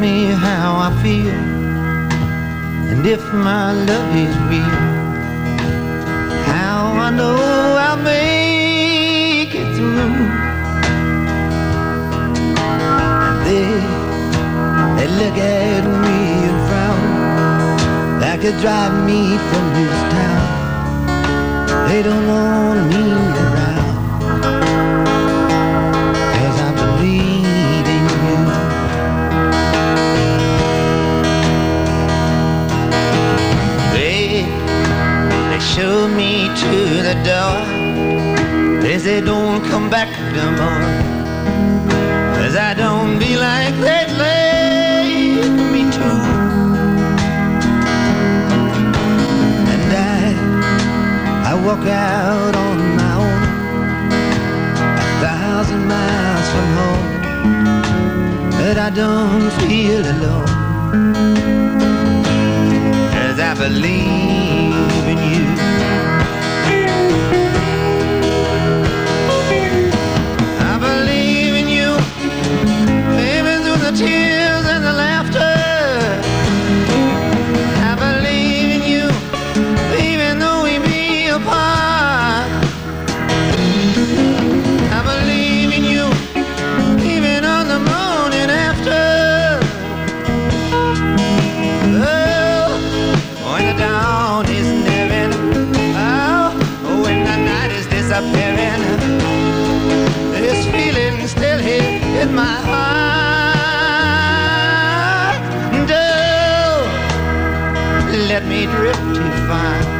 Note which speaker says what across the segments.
Speaker 1: I feel and if my love is real. How I know I'll make it through. They, they look at me and frown like they drive me from this town. They don't want me to the door. They say don't come back no more. Cause I don't be like that lay me too. And I, I walk out on my own. A thousand miles from home. But I don't feel alone. Cause I believe in you. In my heart. And oh, let me drift too far.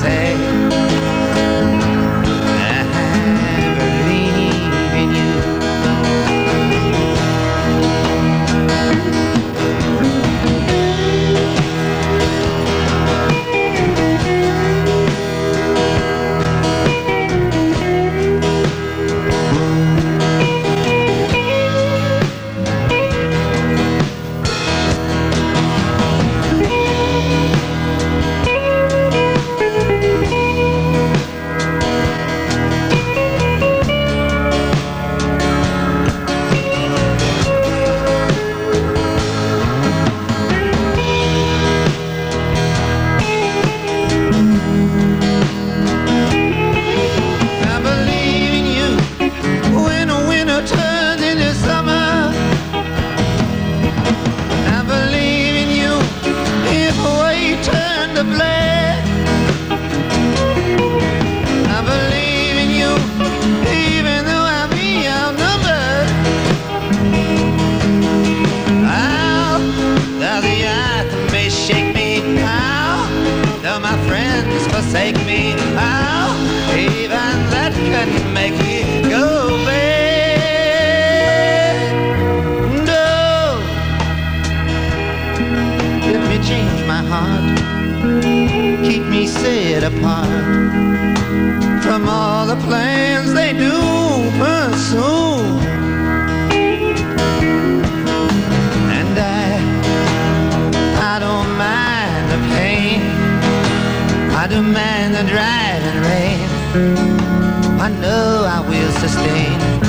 Speaker 1: Say, friends forsake me, how even that couldn't make me go back. No, oh, let me change my heart, keep me set apart from all the plans they do pursue. I know I will sustain